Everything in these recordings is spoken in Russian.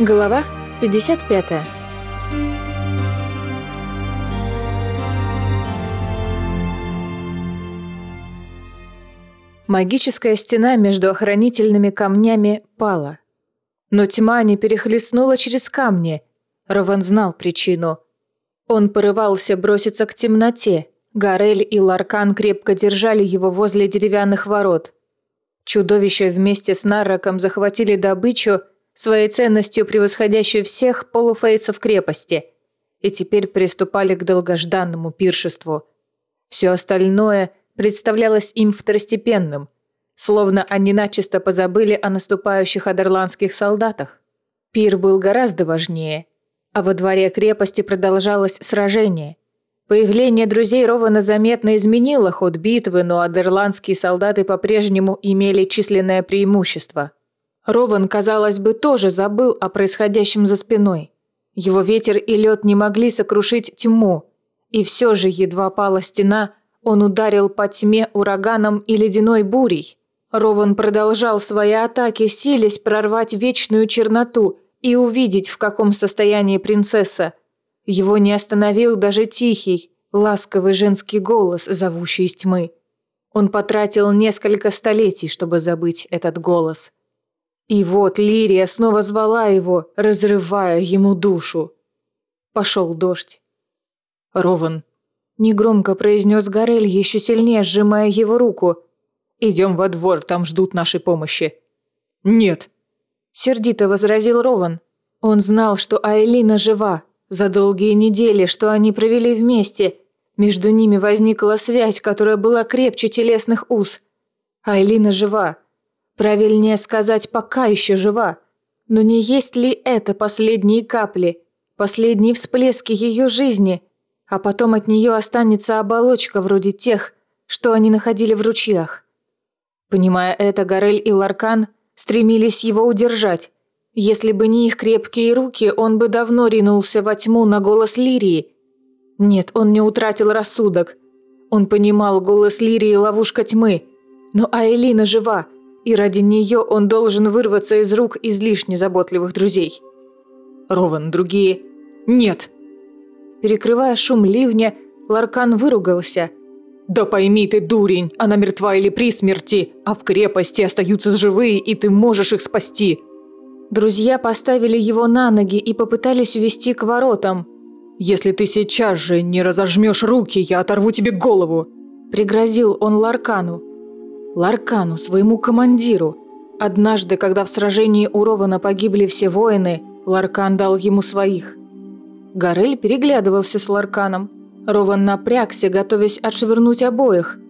Глава 55 Магическая стена между охранительными камнями пала. Но тьма не перехлестнула через камни. Рован знал причину. Он порывался броситься к темноте. Гарель и Ларкан крепко держали его возле деревянных ворот. Чудовища вместе с Нарраком захватили добычу – своей ценностью превосходящую всех полуфейцев крепости, и теперь приступали к долгожданному пиршеству. Все остальное представлялось им второстепенным, словно они начисто позабыли о наступающих адерландских солдатах. Пир был гораздо важнее, а во дворе крепости продолжалось сражение. Появление друзей Рована заметно изменило ход битвы, но адерландские солдаты по-прежнему имели численное преимущество – Рован, казалось бы, тоже забыл о происходящем за спиной. Его ветер и лед не могли сокрушить тьму. И все же, едва пала стена, он ударил по тьме ураганом и ледяной бурей. Рован продолжал свои атаки, силясь прорвать вечную черноту и увидеть, в каком состоянии принцесса. Его не остановил даже тихий, ласковый женский голос, зовущий из тьмы. Он потратил несколько столетий, чтобы забыть этот голос – и вот Лирия снова звала его, разрывая ему душу. Пошел дождь. «Рован», – негромко произнес Горель, еще сильнее сжимая его руку. «Идем во двор, там ждут нашей помощи». «Нет», – сердито возразил Рован. Он знал, что Айлина жива. За долгие недели, что они провели вместе, между ними возникла связь, которая была крепче телесных уз. Айлина жива. Правильнее сказать, пока еще жива. Но не есть ли это последние капли, последние всплески ее жизни, а потом от нее останется оболочка вроде тех, что они находили в ручьях? Понимая это, Горель и Ларкан стремились его удержать. Если бы не их крепкие руки, он бы давно ринулся во тьму на голос Лирии. Нет, он не утратил рассудок. Он понимал голос Лирии – ловушка тьмы. Но Аэлина жива – и ради нее он должен вырваться из рук излишне заботливых друзей. Рован, другие «Нет!» Перекрывая шум ливня, Ларкан выругался. «Да пойми ты, дурень, она мертва или при смерти, а в крепости остаются живые, и ты можешь их спасти!» Друзья поставили его на ноги и попытались увести к воротам. «Если ты сейчас же не разожмешь руки, я оторву тебе голову!» Пригрозил он Ларкану. Ларкану, своему командиру. Однажды, когда в сражении у Рована погибли все воины, Ларкан дал ему своих. Горель переглядывался с Ларканом. Рован напрягся, готовясь отшвырнуть обоих.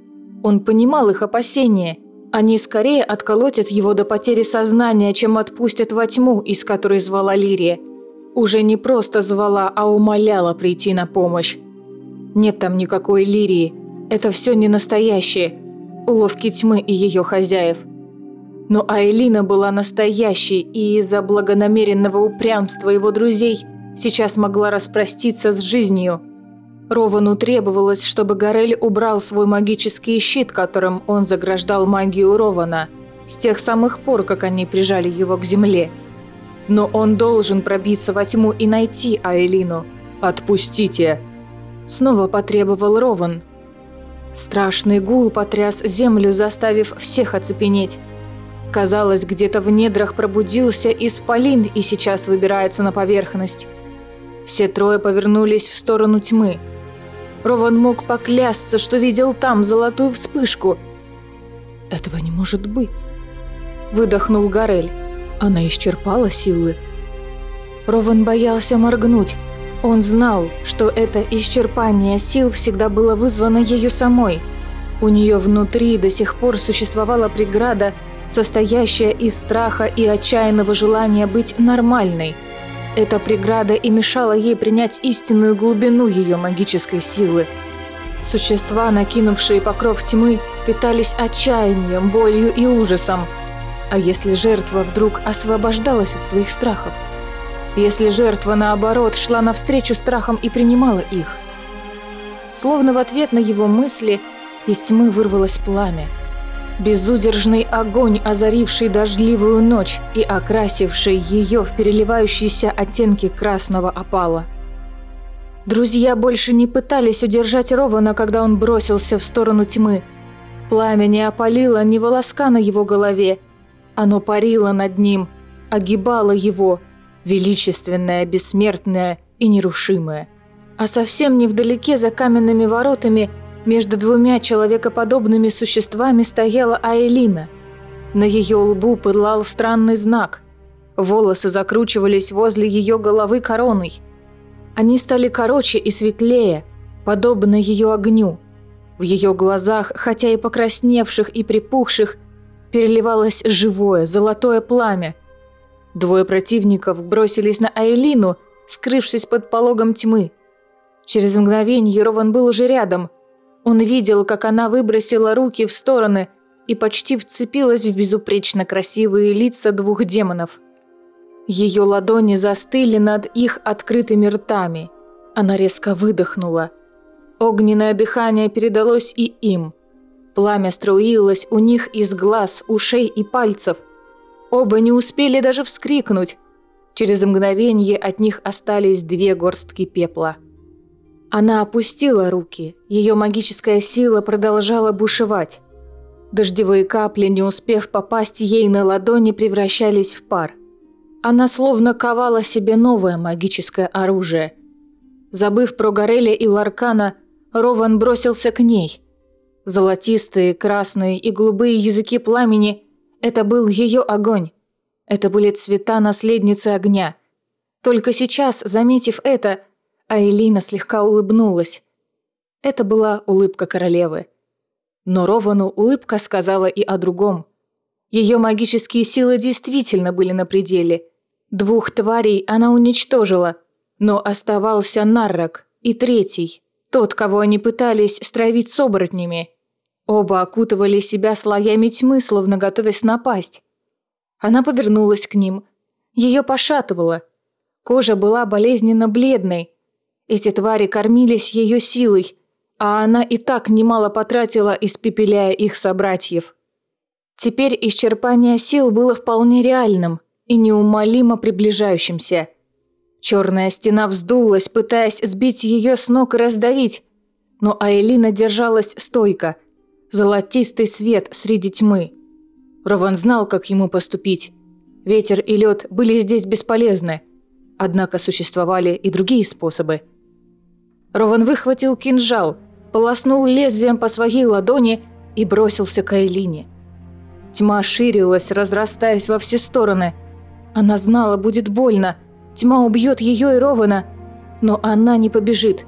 Он понимал их опасения. Они скорее отколотят его до потери сознания, чем отпустят во тьму, из которой звала Лирия. Уже не просто звала, а умоляла прийти на помощь. Нет там никакой Лирии. Это все не настоящее уловки тьмы и ее хозяев. Но Айлина была настоящей, и из-за благонамеренного упрямства его друзей сейчас могла распроститься с жизнью. Ровану требовалось, чтобы Горель убрал свой магический щит, которым он заграждал магию Рована, с тех самых пор, как они прижали его к земле. Но он должен пробиться во тьму и найти Айлину. «Отпустите!» Снова потребовал Рован – Страшный гул потряс землю, заставив всех оцепенеть. Казалось, где-то в недрах пробудился исполин и сейчас выбирается на поверхность. Все трое повернулись в сторону тьмы. Рован мог поклясться, что видел там золотую вспышку. «Этого не может быть», – выдохнул Горель. Она исчерпала силы. Рован боялся моргнуть. Он знал, что это исчерпание сил всегда было вызвано ею самой. У нее внутри до сих пор существовала преграда, состоящая из страха и отчаянного желания быть нормальной. Эта преграда и мешала ей принять истинную глубину ее магической силы. Существа, накинувшие покров тьмы, питались отчаянием, болью и ужасом. А если жертва вдруг освобождалась от своих страхов? Если жертва, наоборот, шла навстречу страхам и принимала их. Словно в ответ на его мысли из тьмы вырвалось пламя. Безудержный огонь, озаривший дождливую ночь и окрасивший ее в переливающиеся оттенки красного опала. Друзья больше не пытались удержать Рована, когда он бросился в сторону тьмы. Пламя не опалило ни волоска на его голове. Оно парило над ним, огибало его, величественное, бессмертное и нерушимое. А совсем невдалеке за каменными воротами между двумя человекоподобными существами стояла Аэлина. На ее лбу пылал странный знак. Волосы закручивались возле ее головы короной. Они стали короче и светлее, подобно ее огню. В ее глазах, хотя и покрасневших и припухших, переливалось живое, золотое пламя. Двое противников бросились на Айлину, скрывшись под пологом тьмы. Через мгновение Рован был уже рядом – он видел, как она выбросила руки в стороны и почти вцепилась в безупречно красивые лица двух демонов. Ее ладони застыли над их открытыми ртами. Она резко выдохнула. Огненное дыхание передалось и им. Пламя струилось у них из глаз, ушей и пальцев. Оба не успели даже вскрикнуть. Через мгновение от них остались две горстки пепла. Она опустила руки, ее магическая сила продолжала бушевать. Дождевые капли, не успев попасть ей на ладони, превращались в пар. Она словно ковала себе новое магическое оружие. Забыв про Гореля и Ларкана, Рован бросился к ней. Золотистые, красные и голубые языки пламени – это был ее огонь. Это были цвета наследницы огня. Только сейчас, заметив это, а Элина слегка улыбнулась. Это была улыбка королевы. Но Ровану улыбка сказала и о другом. Ее магические силы действительно были на пределе. Двух тварей она уничтожила, но оставался Наррак и третий, тот, кого они пытались стравить с оборотнями. Оба окутывали себя слоями тьмы, словно готовясь напасть. Она повернулась к ним. Ее пошатывало. Кожа была болезненно бледной, эти твари кормились ее силой, а она и так немало потратила, испепеляя их собратьев. Теперь исчерпание сил было вполне реальным и неумолимо приближающимся. Черная стена вздулась, пытаясь сбить ее с ног и раздавить, но Айлина держалась стойко. Золотистый свет среди тьмы. Рован знал, как ему поступить. Ветер и лед были здесь бесполезны, однако существовали и другие способы – Рован выхватил кинжал, полоснул лезвием по своей ладони и бросился к Айлине. Тьма ширилась, разрастаясь во все стороны. Она знала, будет больно. Тьма убьет ее и Рована, но она не побежит.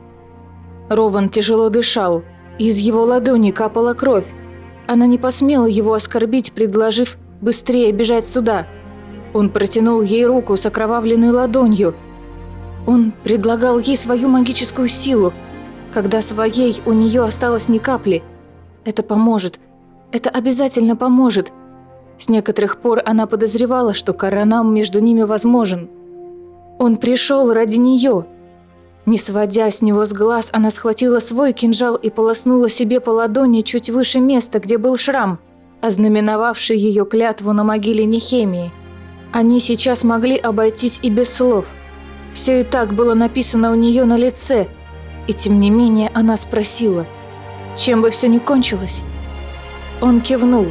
Рован тяжело дышал, из его ладони капала кровь. Она не посмела его оскорбить, предложив быстрее бежать сюда. Он протянул ей руку с окровавленной ладонью – он предлагал ей свою магическую силу, когда своей у нее осталось ни капли. Это поможет. Это обязательно поможет. С некоторых пор она подозревала, что коронам между ними возможен. Он пришел ради нее. Не сводя с него с глаз, она схватила свой кинжал и полоснула себе по ладони чуть выше места, где был шрам, ознаменовавший ее клятву на могиле Нехемии. Они сейчас могли обойтись и без слов – все и так было написано у нее на лице, и тем не менее она спросила, чем бы все ни кончилось. Он кивнул.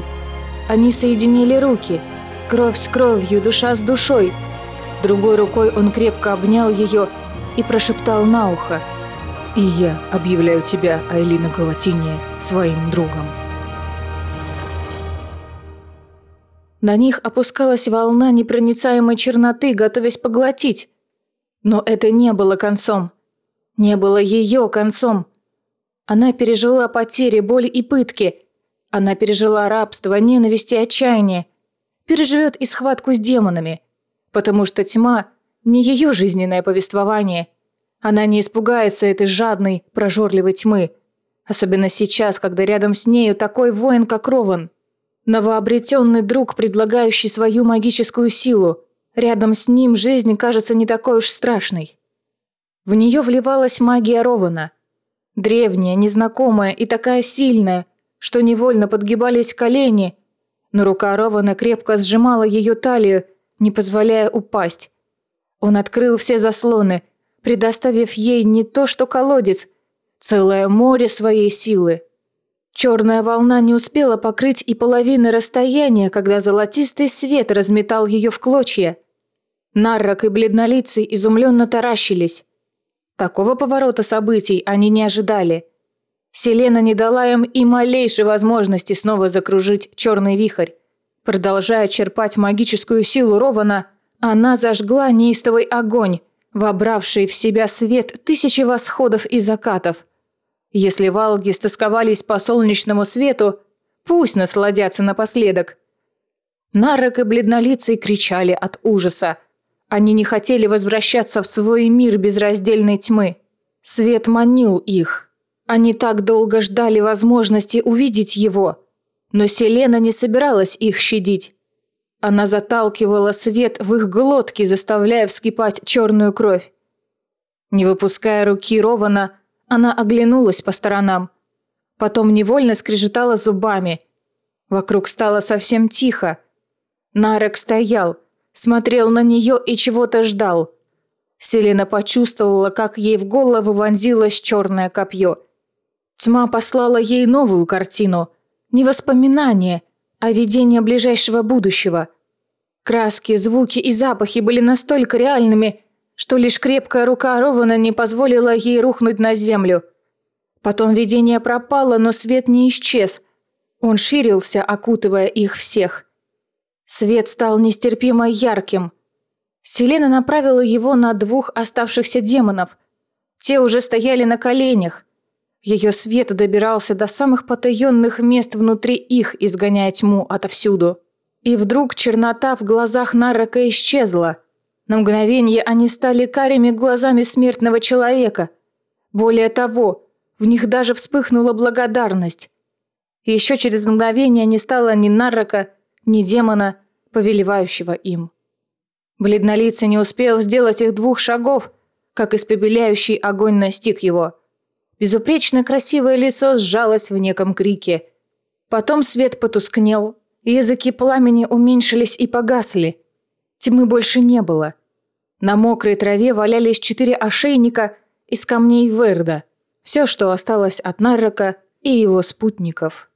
Они соединили руки, кровь с кровью, душа с душой. Другой рукой он крепко обнял ее и прошептал на ухо. «И я объявляю тебя, Айлина Галатиния, своим другом». На них опускалась волна непроницаемой черноты, готовясь поглотить. Но это не было концом. Не было ее концом. Она пережила потери, боль и пытки. Она пережила рабство, ненависть и отчаяние. Переживет и схватку с демонами. Потому что тьма – не ее жизненное повествование. Она не испугается этой жадной, прожорливой тьмы. Особенно сейчас, когда рядом с нею такой воин, как Рован. Новообретенный друг, предлагающий свою магическую силу – Рядом с ним жизнь кажется не такой уж страшной. В нее вливалась магия Рована. Древняя, незнакомая и такая сильная, что невольно подгибались колени, но рука Рована крепко сжимала ее талию, не позволяя упасть. Он открыл все заслоны, предоставив ей не то что колодец, целое море своей силы. Черная волна не успела покрыть и половины расстояния, когда золотистый свет разметал ее в клочья. Наррак и бледнолицый изумленно таращились. Такого поворота событий они не ожидали. Селена не дала им и малейшей возможности снова закружить черный вихрь. Продолжая черпать магическую силу Рована, она зажгла неистовый огонь, вобравший в себя свет тысячи восходов и закатов – если валги стосковались по солнечному свету, пусть насладятся напоследок. Нарок и бледнолицый кричали от ужаса. Они не хотели возвращаться в свой мир безраздельной тьмы. Свет манил их. Они так долго ждали возможности увидеть его. Но Селена не собиралась их щадить. Она заталкивала свет в их глотки, заставляя вскипать черную кровь. Не выпуская руки Рована, она оглянулась по сторонам. Потом невольно скрежетала зубами. Вокруг стало совсем тихо. Нарек стоял, смотрел на нее и чего-то ждал. Селена почувствовала, как ей в голову вонзилось черное копье. Тьма послала ей новую картину. Не воспоминание, а видение ближайшего будущего. Краски, звуки и запахи были настолько реальными, что лишь крепкая рука Рована не позволила ей рухнуть на землю. Потом видение пропало, но свет не исчез. Он ширился, окутывая их всех. Свет стал нестерпимо ярким. Селена направила его на двух оставшихся демонов. Те уже стояли на коленях. Ее свет добирался до самых потаенных мест внутри их, изгоняя тьму отовсюду. И вдруг чернота в глазах Наррака исчезла – на мгновение они стали карими глазами смертного человека. Более того, в них даже вспыхнула благодарность. Еще через мгновение не стало ни Наррака, ни демона, повелевающего им. Бледнолицый не успел сделать их двух шагов, как испепеляющий огонь настиг его. Безупречно красивое лицо сжалось в неком крике. Потом свет потускнел, языки пламени уменьшились и погасли. Тьмы больше не было. На мокрой траве валялись четыре ошейника из камней Верда. Все, что осталось от Наррака и его спутников.